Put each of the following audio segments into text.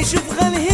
يشوف غير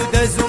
الدزو